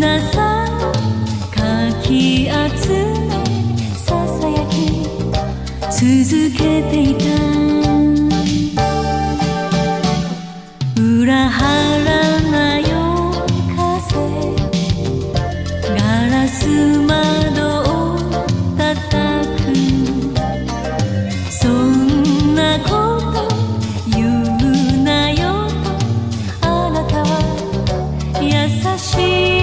さかき集めささやき続けていた。うらはらな夜風ガラス窓をたたく。そんなこと言うなよあなたは優しい。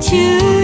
to